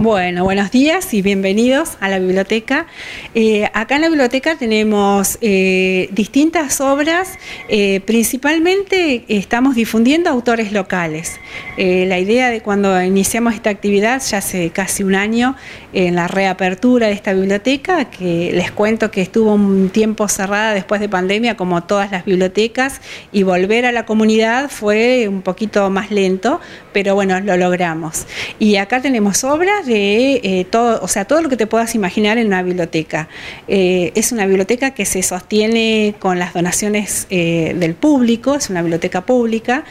Bueno, buenos días y bienvenidos a la biblioteca. Eh, acá en la biblioteca tenemos eh, distintas obras, eh, principalmente estamos difundiendo autores locales. la idea de cuando iniciamos esta actividad, ya hace casi un año, en la reapertura de esta biblioteca, que les cuento que estuvo un tiempo cerrada después de pandemia, como todas las bibliotecas, y volver a la comunidad fue un poquito más lento, pero bueno, lo logramos. Y acá tenemos obras de eh, todo, o sea, todo lo que te puedas imaginar en una biblioteca. Eh, es una biblioteca que se sostiene con las donaciones eh, del público, es una biblioteca pública.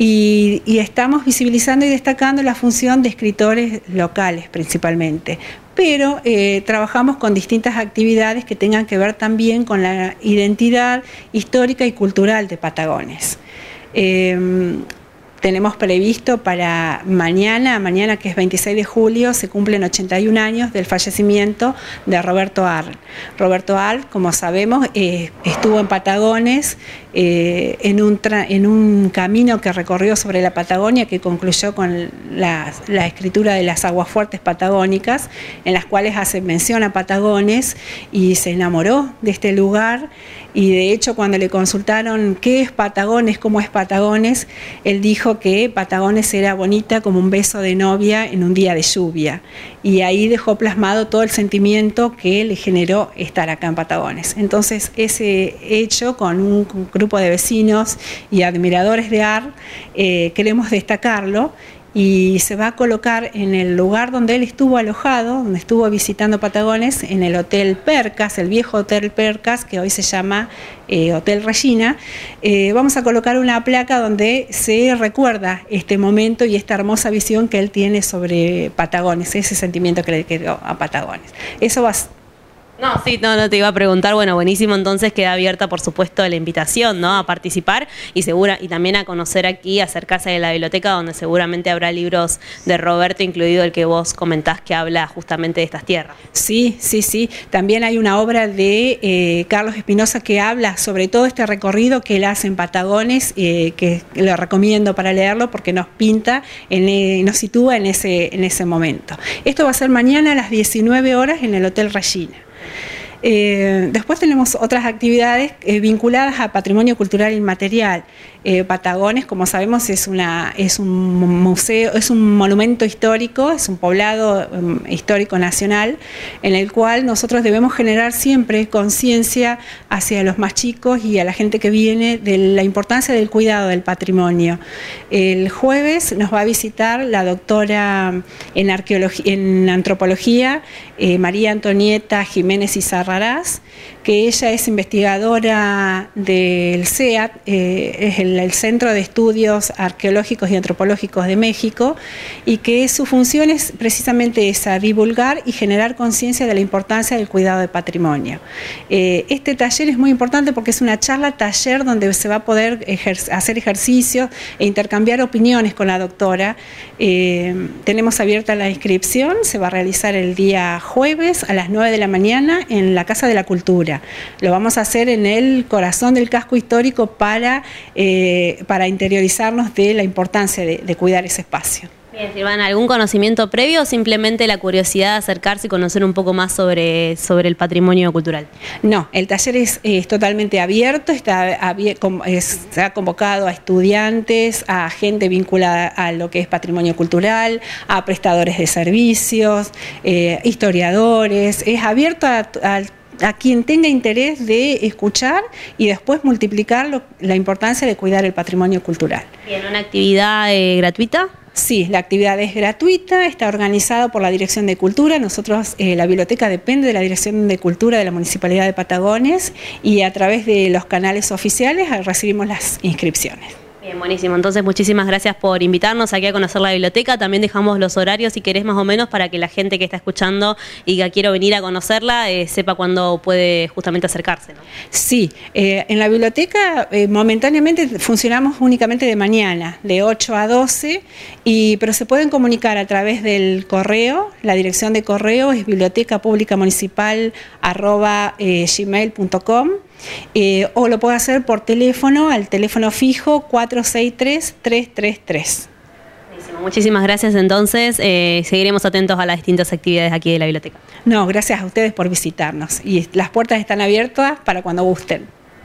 Y, estamos visibilizando y destacando la función de escritores locales principalmente. Pero trabajamos con distintas actividades que tengan que ver también con la identidad histórica y cultural de Patagones tenemos previsto para mañana, mañana que es 26 de julio, se cumplen 81 años del fallecimiento de Roberto Arl. Roberto Arl, como sabemos, eh, estuvo en Patagones eh, en, un camino que recorrió sobre la Patagonia que concluyó con la, escritura de las aguas fuertes patagónicas, en las cuales hace mención a Patagones y se enamoró de este lugar y de hecho cuando le consultaron qué es Patagones, cómo es Patagones, él dijo que Patagones era bonita como un beso de novia en un día de lluvia y ahí dejó plasmado todo el sentimiento que le generó estar acá en Patagones. Entonces ese hecho con un grupo de vecinos y admiradores de AR eh, queremos destacarlo y se va a colocar en el lugar donde él estuvo alojado, donde estuvo visitando Patagones, en el Hotel Percas, el viejo Hotel Percas, que hoy se llama eh, Hotel Regina. Eh, vamos a colocar una placa donde se recuerda este momento y esta hermosa visión que él tiene sobre Patagones, ese sentimiento que le quedó a Patagones. Eso va, no, sí, no, no te iba a preguntar, bueno, buenísimo, entonces queda abierta, por supuesto, la invitación, ¿no? A participar y segura y también a conocer aquí, acercarse de la biblioteca, donde seguramente habrá libros de Roberto, incluido el que vos comentás que habla justamente de estas tierras. Sí, sí, sí. También hay una obra de eh, Carlos Espinosa que habla sobre todo este recorrido que él hace en Patagones, eh, que lo recomiendo para leerlo porque nos pinta, en, eh, nos sitúa en ese, en ese momento. Esto va a ser mañana a las 19 horas en el Hotel Regina. Eh, después tenemos otras actividades eh, vinculadas a patrimonio cultural inmaterial. Eh, Patagones, como sabemos, es, un museo, es un monumento histórico, es un poblado em, histórico nacional, en el cual nosotros debemos generar siempre conciencia hacia los más chicos y a la gente que viene de la importancia del cuidado del patrimonio. El jueves nos va a visitar la doctora en, en antropología, eh, María Antonieta Jiménez Izarrarás, que ella es investigadora del CEAT, eh, es el, Centro de Estudios Arqueológicos y Antropológicos de México, y que su función es precisamente esa, divulgar y generar conciencia de la importancia del cuidado de patrimonio. Eh, este taller es muy importante porque es una charla taller donde se va a poder hacer ejercicios e intercambiar opiniones con la doctora. Eh, tenemos abierta la inscripción, se va a realizar el día jueves a las 9 de la mañana en la Casa de la Cultura. Lo vamos a hacer en el corazón del casco histórico para, eh, para interiorizarnos de la importancia de, cuidar ese espacio. Bien, Silvana, ¿algún conocimiento previo o simplemente la curiosidad de acercarse y conocer un poco más sobre, sobre el patrimonio cultural? No, el taller es, totalmente abierto, está, ha convocado a estudiantes, a gente vinculada a lo que es patrimonio cultural, a prestadores de servicios, eh, historiadores, es abierto a, a a quien tenga interés de escuchar y después multiplicar la importancia de cuidar el patrimonio cultural. ¿Y una actividad eh, gratuita? Sí, la actividad es gratuita, está organizada por la Dirección de Cultura. Nosotros, eh, la biblioteca depende de la Dirección de Cultura de la Municipalidad de Patagones y a través de los canales oficiales recibimos las inscripciones. Bien, buenísimo. Entonces, muchísimas gracias por invitarnos aquí a conocer la biblioteca. También dejamos los horarios, si querés, más o menos, para que la gente que está escuchando y que quiero venir a conocerla eh, sepa cuándo puede justamente acercarse. Sí, eh, en la biblioteca eh, momentáneamente funcionamos únicamente de mañana, de 8 a 12, y, pero se pueden comunicar a través del correo. La dirección de correo es biblioteca pública eh, o lo puede hacer por teléfono al teléfono fijo 463-333. muchísimas gracias entonces. Eh, seguiremos atentos a las distintas actividades aquí de la biblioteca. No, gracias a ustedes por visitarnos y las puertas están abiertas para cuando gusten.